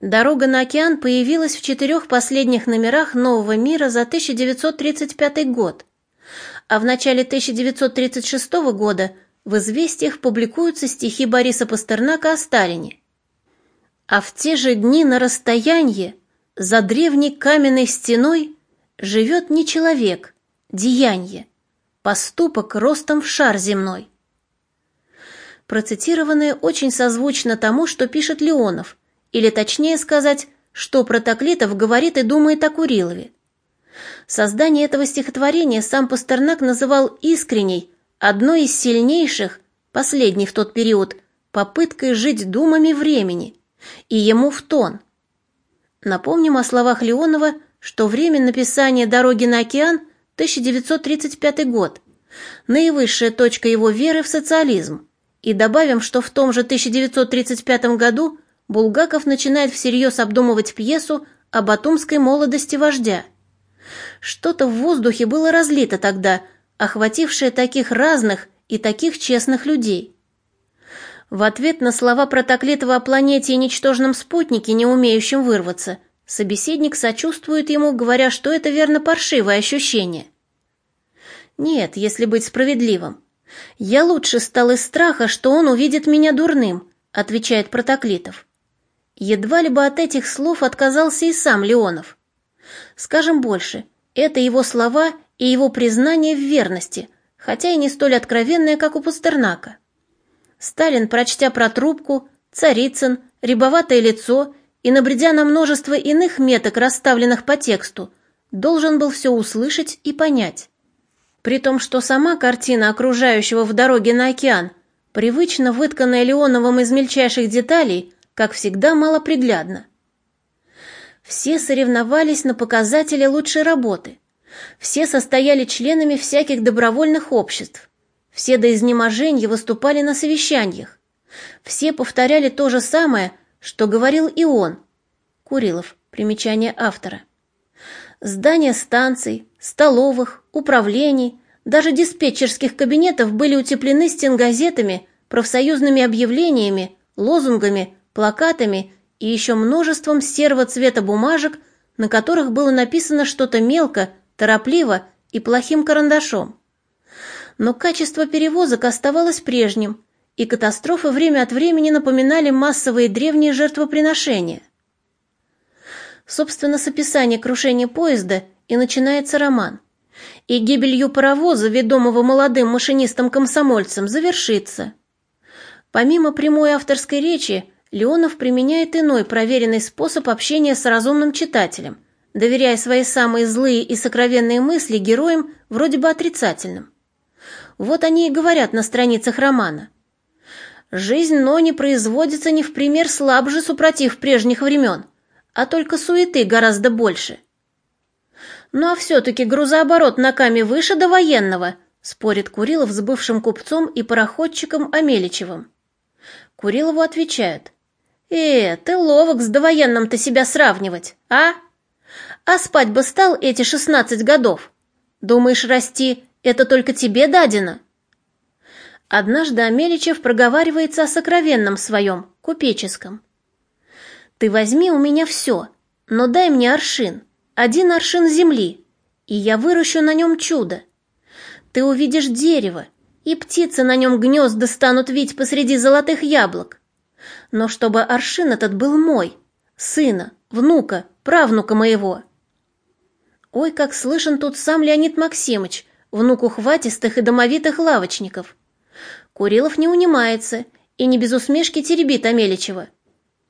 Дорога на океан появилась в четырех последних номерах «Нового мира» за 1935 год, а в начале 1936 года в «Известиях» публикуются стихи Бориса Пастернака о Сталине. А в те же дни на расстоянии, за древней каменной стеной, живет не человек, деяние, поступок ростом в шар земной. Процитированное очень созвучно тому, что пишет Леонов – или точнее сказать, что Протоклитов говорит и думает о Курилове. Создание этого стихотворения сам Пастернак называл искренней, одной из сильнейших, последней в тот период, попыткой жить думами времени, и ему в тон. Напомним о словах Леонова, что время написания «Дороги на океан» 1935 год, наивысшая точка его веры в социализм, и добавим, что в том же 1935 году Булгаков начинает всерьез обдумывать пьесу о батумской молодости вождя. Что-то в воздухе было разлито тогда, охватившее таких разных и таких честных людей. В ответ на слова Протоклетова о планете и ничтожном спутнике, не умеющем вырваться, собеседник сочувствует ему, говоря, что это верно паршивое ощущение. Нет, если быть справедливым. Я лучше стал из страха, что он увидит меня дурным, отвечает Протоклитов. Едва ли бы от этих слов отказался и сам Леонов. Скажем больше, это его слова и его признание в верности, хотя и не столь откровенное, как у Пастернака. Сталин, прочтя про трубку, Царицын, рябоватое лицо и набредя на множество иных меток, расставленных по тексту, должен был все услышать и понять. При том, что сама картина окружающего в дороге на океан, привычно вытканная Леоновым из мельчайших деталей, как всегда, малоприглядно. Все соревновались на показателе лучшей работы. Все состояли членами всяких добровольных обществ. Все до изнеможения выступали на совещаниях. Все повторяли то же самое, что говорил и он. Курилов. Примечание автора. Здания станций, столовых, управлений, даже диспетчерских кабинетов были утеплены стенгазетами, профсоюзными объявлениями, лозунгами, плакатами и еще множеством серого цвета бумажек, на которых было написано что-то мелко, торопливо и плохим карандашом. Но качество перевозок оставалось прежним, и катастрофы время от времени напоминали массовые древние жертвоприношения. Собственно, с описания крушения поезда и начинается роман. И гибелью паровоза, ведомого молодым машинистом-комсомольцем, завершится. Помимо прямой авторской речи, Леонов применяет иной проверенный способ общения с разумным читателем, доверяя свои самые злые и сокровенные мысли героям вроде бы отрицательным. Вот они и говорят на страницах романа. «Жизнь но не производится не в пример слабже супротив прежних времен, а только суеты гораздо больше». «Ну а все-таки грузооборот на каме выше до военного», спорит Курилов с бывшим купцом и пароходчиком Амеличевым. Курилову отвечают. «Э, ты ловок с довоенным-то себя сравнивать, а? А спать бы стал эти шестнадцать годов? Думаешь, расти — это только тебе дадено?» Однажды Амеличев проговаривается о сокровенном своем, купеческом. «Ты возьми у меня все, но дай мне аршин, один аршин земли, и я выращу на нем чудо. Ты увидишь дерево, и птицы на нем гнезда станут вить посреди золотых яблок но чтобы аршин этот был мой, сына, внука, правнука моего. Ой, как слышен тут сам Леонид Максимыч, внук ухватистых и домовитых лавочников. Курилов не унимается и не без усмешки теребит Амеличева.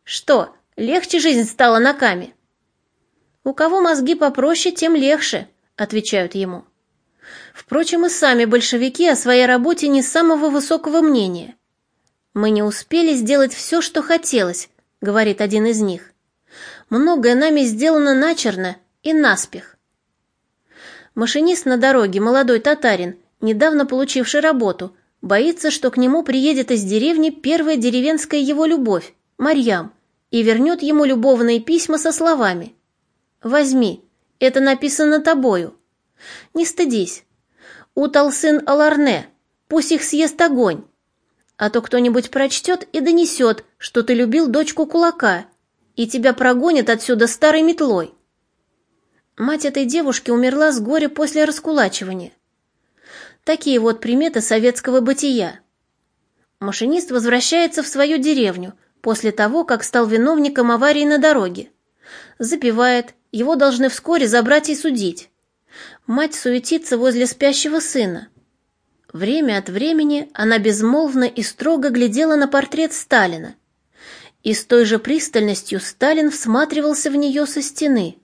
Что, легче жизнь стала на каме? У кого мозги попроще, тем легче, отвечают ему. Впрочем, и сами большевики о своей работе не самого высокого мнения. «Мы не успели сделать все, что хотелось», — говорит один из них. «Многое нами сделано начерно и наспех». Машинист на дороге, молодой татарин, недавно получивший работу, боится, что к нему приедет из деревни первая деревенская его любовь, Марьям, и вернет ему любовные письма со словами «Возьми, это написано тобою. Не стыдись. Утал сын Аларне, пусть их съест огонь. А то кто-нибудь прочтет и донесет, что ты любил дочку кулака. и тебя прогонят отсюда старой метлой. Мать этой девушки умерла с горя после раскулачивания. Такие вот приметы советского бытия. Машинист возвращается в свою деревню после того, как стал виновником аварии на дороге. Запивает, его должны вскоре забрать и судить. Мать суетится возле спящего сына. Время от времени она безмолвно и строго глядела на портрет Сталина. И с той же пристальностью Сталин всматривался в нее со стены.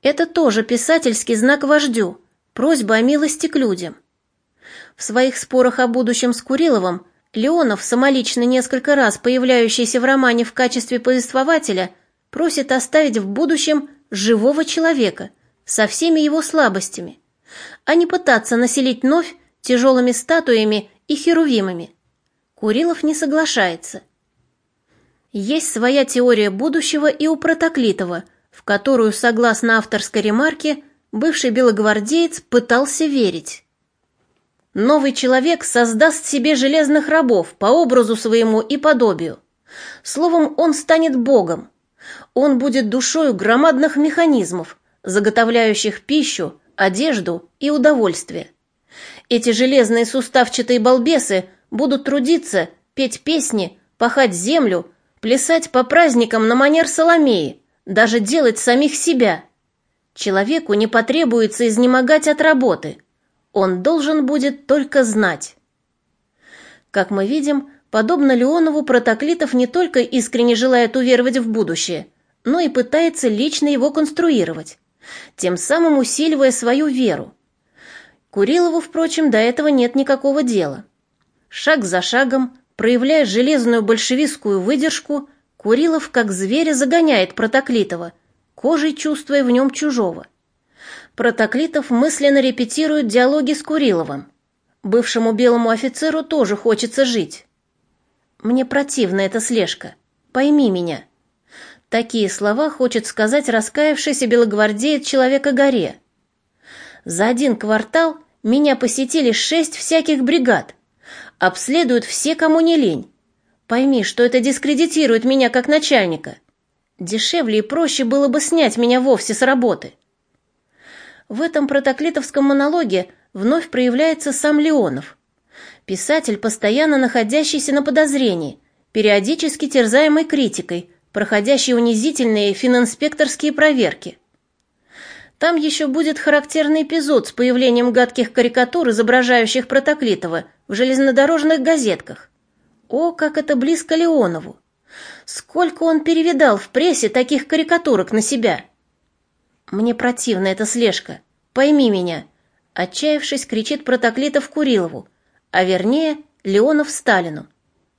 Это тоже писательский знак вождю, просьба о милости к людям. В своих спорах о будущем с Куриловым Леонов, самолично несколько раз появляющийся в романе в качестве повествователя, просит оставить в будущем живого человека со всеми его слабостями, а не пытаться населить новь тяжелыми статуями и херувимами. Курилов не соглашается. Есть своя теория будущего и у Протоклитова, в которую, согласно авторской ремарке, бывший белогвардеец пытался верить. Новый человек создаст себе железных рабов по образу своему и подобию. Словом, он станет богом. Он будет душою громадных механизмов, заготовляющих пищу, одежду и удовольствие. Эти железные суставчатые балбесы будут трудиться, петь песни, пахать землю, плясать по праздникам на манер Соломеи, даже делать самих себя. Человеку не потребуется изнемогать от работы. Он должен будет только знать. Как мы видим, подобно Леонову, Протоклитов не только искренне желает уверовать в будущее, но и пытается лично его конструировать, тем самым усиливая свою веру. Курилову, впрочем, до этого нет никакого дела. Шаг за шагом, проявляя железную большевистскую выдержку, Курилов как зверя загоняет Протоклитова, кожей чувствуя в нем чужого. Протоклитов мысленно репетирует диалоги с Куриловым. Бывшему белому офицеру тоже хочется жить. Мне противна эта слежка. Пойми меня. Такие слова хочет сказать раскаявшийся белогвардеец человека горе. За один квартал меня посетили шесть всяких бригад. Обследуют все, кому не лень. Пойми, что это дискредитирует меня как начальника. Дешевле и проще было бы снять меня вовсе с работы. В этом протоклитовском монологе вновь проявляется сам Леонов. Писатель, постоянно находящийся на подозрении, периодически терзаемый критикой, проходящий унизительные фининспекторские проверки. Там еще будет характерный эпизод с появлением гадких карикатур, изображающих Протоклитова, в железнодорожных газетках. О, как это близко Леонову! Сколько он перевидал в прессе таких карикатурок на себя! Мне противна эта слежка. Пойми меня. Отчаявшись, кричит Протоклитов Курилову, а вернее Леонов Сталину.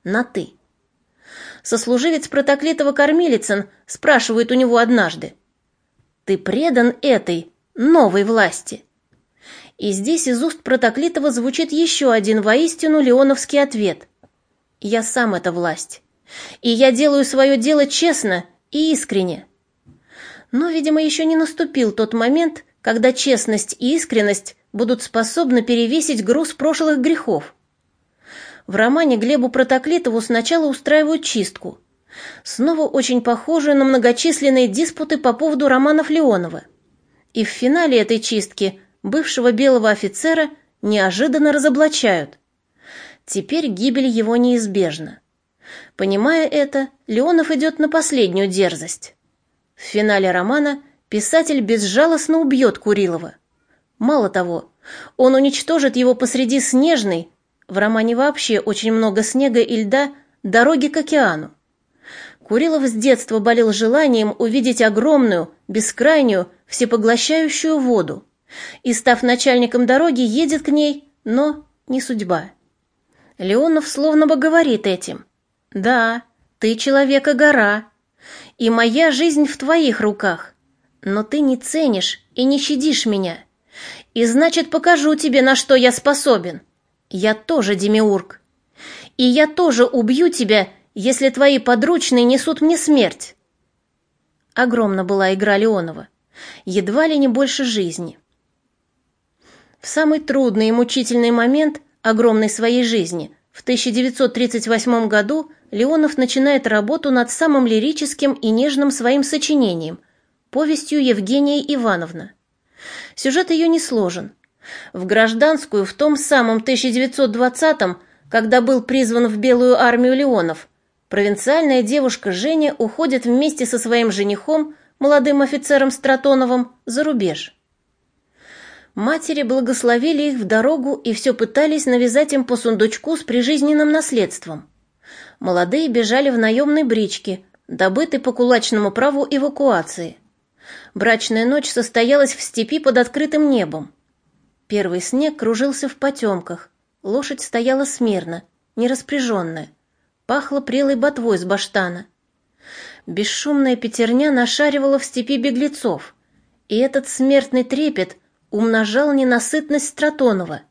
На «ты». Сослуживец Протоклитова Кормилицын спрашивает у него однажды. Ты предан этой, новой власти. И здесь из уст Протоклитова звучит еще один воистину леоновский ответ. Я сам эта власть. И я делаю свое дело честно и искренне. Но, видимо, еще не наступил тот момент, когда честность и искренность будут способны перевесить груз прошлых грехов. В романе Глебу Протоклитову сначала устраивают чистку – снова очень похожую на многочисленные диспуты по поводу романов Леонова. И в финале этой чистки бывшего белого офицера неожиданно разоблачают. Теперь гибель его неизбежна. Понимая это, Леонов идет на последнюю дерзость. В финале романа писатель безжалостно убьет Курилова. Мало того, он уничтожит его посреди снежной, в романе вообще очень много снега и льда, дороги к океану. Курилов с детства болел желанием увидеть огромную, бескрайнюю, всепоглощающую воду. И, став начальником дороги, едет к ней, но не судьба. Леонов словно бы говорит этим. «Да, ты человека-гора, и моя жизнь в твоих руках, но ты не ценишь и не щадишь меня. И значит, покажу тебе, на что я способен. Я тоже демиург. И я тоже убью тебя если твои подручные несут мне смерть?» Огромна была игра Леонова, едва ли не больше жизни. В самый трудный и мучительный момент огромной своей жизни, В 1938 году Леонов начинает работу над самым лирическим и нежным своим сочинением – повестью Евгения Ивановна. Сюжет ее не сложен. В гражданскую в том самом 1920-м, когда был призван в Белую армию Леонов, провинциальная девушка Женя уходит вместе со своим женихом, молодым офицером Стратоновым, за рубеж. Матери благословили их в дорогу и все пытались навязать им по сундучку с прижизненным наследством. Молодые бежали в наемной бричке, добытой по кулачному праву эвакуации. Брачная ночь состоялась в степи под открытым небом. Первый снег кружился в потемках, лошадь стояла смирно, нераспряженная, пахло прелой ботвой с баштана. Бесшумная пятерня нашаривала в степи беглецов, и этот смертный трепет — умножал ненасытность Стратонова.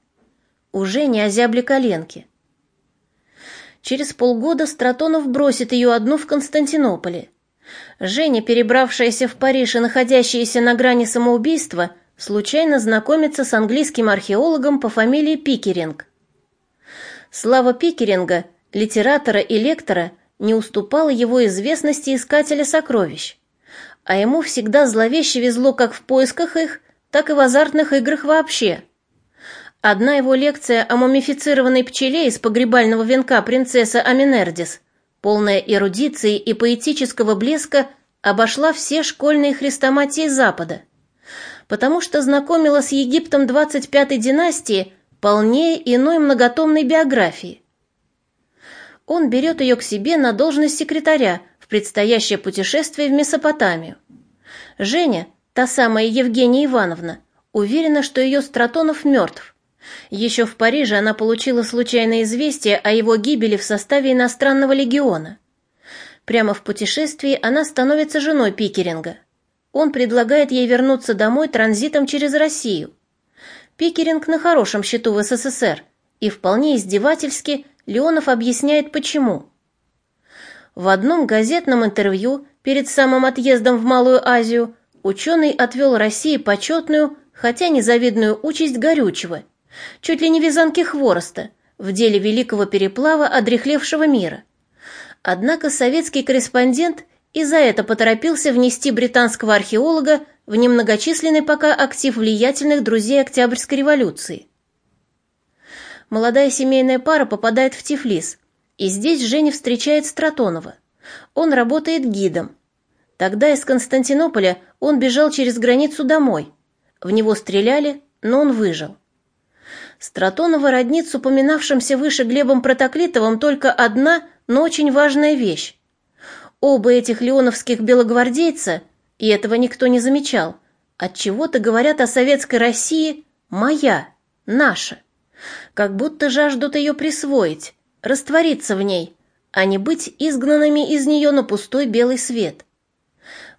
Уже не озябли коленки. Через полгода Стратонов бросит ее одну в Константинополе. Женя, перебравшаяся в Париж и находящаяся на грани самоубийства, случайно знакомится с английским археологом по фамилии Пикеринг. Слава Пикеринга, литератора и лектора, не уступала его известности искателя сокровищ, а ему всегда зловеще везло как в поисках их, так и в азартных играх вообще. Одна его лекция о мумифицированной пчеле из погребального венка принцессы Аминердис, полная эрудиции и поэтического блеска, обошла все школьные хрестоматии Запада, потому что знакомила с Египтом 25-й династии полнее иной многотомной биографии. Он берет ее к себе на должность секретаря в предстоящее путешествие в Месопотамию. Женя, Та самая Евгения Ивановна уверена, что ее Стратонов мертв. Еще в Париже она получила случайное известие о его гибели в составе иностранного легиона. Прямо в путешествии она становится женой Пикеринга. Он предлагает ей вернуться домой транзитом через Россию. Пикеринг на хорошем счету в СССР, и вполне издевательски Леонов объясняет почему. В одном газетном интервью перед самым отъездом в Малую Азию ученый отвел России почетную, хотя незавидную участь горючего, чуть ли не вязанки хвороста, в деле великого переплава одрехлевшего мира. Однако советский корреспондент и за это поторопился внести британского археолога в немногочисленный пока актив влиятельных друзей Октябрьской революции. Молодая семейная пара попадает в Тифлис, и здесь Женя встречает Стратонова. Он работает гидом, Тогда из Константинополя он бежал через границу домой. В него стреляли, но он выжил. Стратонова роднит с упоминавшимся выше Глебом Протоклитовым только одна, но очень важная вещь. Оба этих леоновских белогвардейца, и этого никто не замечал, от чего то говорят о советской России «моя», «наша», как будто жаждут ее присвоить, раствориться в ней, а не быть изгнанными из нее на пустой белый свет.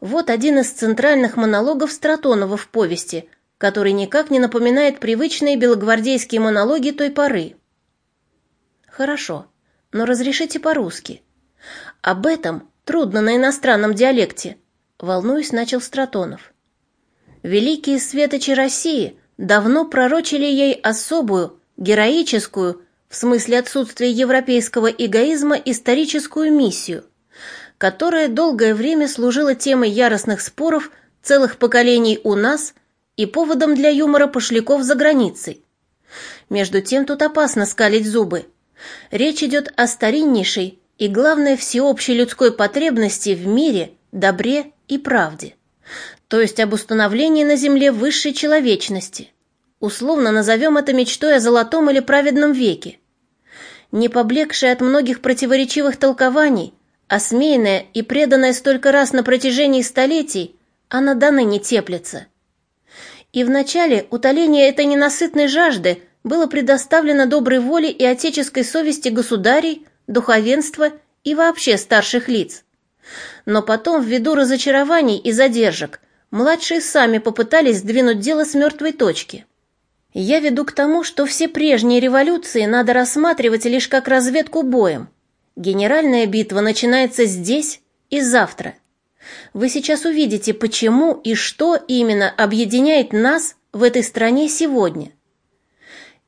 Вот один из центральных монологов Стратонова в повести, который никак не напоминает привычные белогвардейские монологи той поры. Хорошо, но разрешите по-русски. Об этом трудно на иностранном диалекте, волнуясь, начал Стратонов. Великие светочи России давно пророчили ей особую, героическую, в смысле отсутствия европейского эгоизма, историческую миссию – которая долгое время служила темой яростных споров целых поколений у нас и поводом для юмора пошляков за границей. Между тем тут опасно скалить зубы. Речь идет о стариннейшей и, главное, всеобщей людской потребности в мире, добре и правде, то есть об установлении на земле высшей человечности. Условно назовем это мечтой о золотом или праведном веке. Не поблекшая от многих противоречивых толкований, Осмеянная и преданная столько раз на протяжении столетий, она до ныне теплится. И вначале утоление этой ненасытной жажды было предоставлено доброй воле и отеческой совести государей, духовенства и вообще старших лиц. Но потом, ввиду разочарований и задержек, младшие сами попытались сдвинуть дело с мертвой точки. Я веду к тому, что все прежние революции надо рассматривать лишь как разведку боем, Генеральная битва начинается здесь и завтра. Вы сейчас увидите, почему и что именно объединяет нас в этой стране сегодня.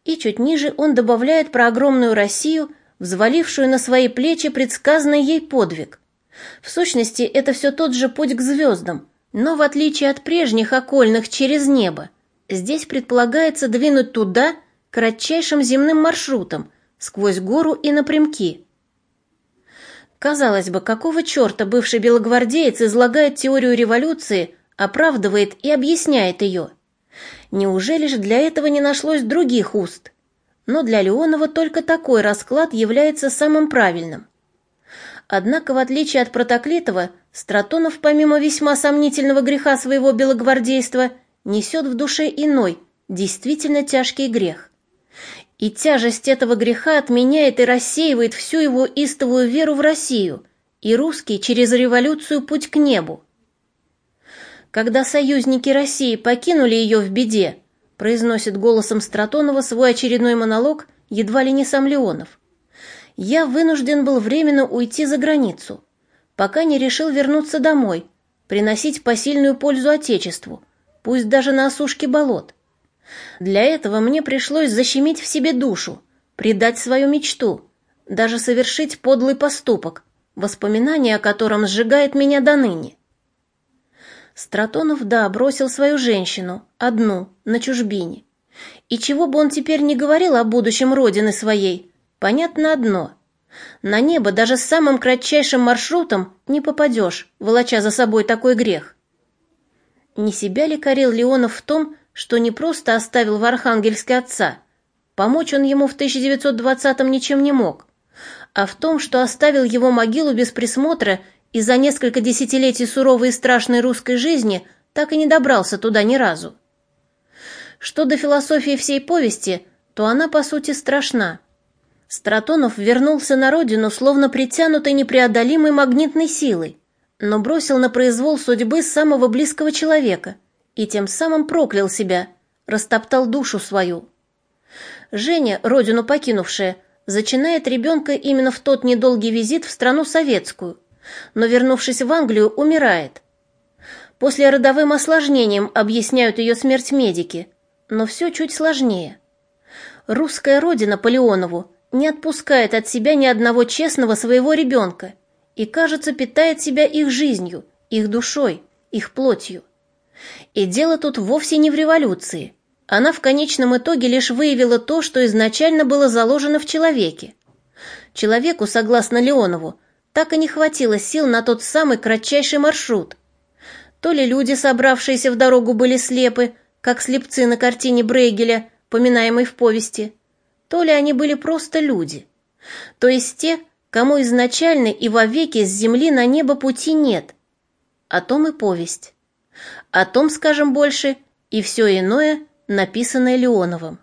И чуть ниже он добавляет про огромную Россию, взвалившую на свои плечи предсказанный ей подвиг. В сущности, это все тот же путь к звездам, но в отличие от прежних окольных через небо, здесь предполагается двинуть туда кратчайшим земным маршрутом, сквозь гору и напрямки. Казалось бы, какого черта бывший белогвардеец излагает теорию революции, оправдывает и объясняет ее? Неужели же для этого не нашлось других уст? Но для Леонова только такой расклад является самым правильным. Однако, в отличие от Протоклитова, Стратонов, помимо весьма сомнительного греха своего белогвардейства, несет в душе иной, действительно тяжкий грех. И тяжесть этого греха отменяет и рассеивает всю его истовую веру в Россию и русский через революцию путь к небу. Когда союзники России покинули ее в беде, произносит голосом Стратонова свой очередной монолог едва ли не сам Леонов. Я вынужден был временно уйти за границу, пока не решил вернуться домой, приносить посильную пользу Отечеству, пусть даже на осушке болот. Для этого мне пришлось защемить в себе душу, предать свою мечту, даже совершить подлый поступок, воспоминание о котором сжигает меня до ныне. Стратонов, да, бросил свою женщину, одну, на чужбине. И чего бы он теперь не говорил о будущем родины своей, понятно одно. На небо даже с самым кратчайшим маршрутом не попадешь, волоча за собой такой грех. Не себя ли корил Леонов в том, что не просто оставил в Архангельске отца, помочь он ему в 1920-м ничем не мог, а в том, что оставил его могилу без присмотра и за несколько десятилетий суровой и страшной русской жизни так и не добрался туда ни разу. Что до философии всей повести, то она, по сути, страшна. Стратонов вернулся на родину, словно притянутый непреодолимой магнитной силой, но бросил на произвол судьбы самого близкого человека и тем самым проклял себя, растоптал душу свою. Женя, родину покинувшая, зачинает ребенка именно в тот недолгий визит в страну советскую – но, вернувшись в Англию, умирает. После родовым осложнением объясняют ее смерть медики, но все чуть сложнее. Русская родина Полеонову не отпускает от себя ни одного честного своего ребенка и, кажется, питает себя их жизнью, их душой, их плотью. И дело тут вовсе не в революции. Она в конечном итоге лишь выявила то, что изначально было заложено в человеке. Человеку, согласно Леонову, так и не хватило сил на тот самый кратчайший маршрут. То ли люди, собравшиеся в дорогу, были слепы, как слепцы на картине Брейгеля, поминаемой в повести, то ли они были просто люди, то есть те, кому изначально и вовеки с земли на небо пути нет. О том и повесть. О том, скажем больше, и все иное, написанное Леоновым.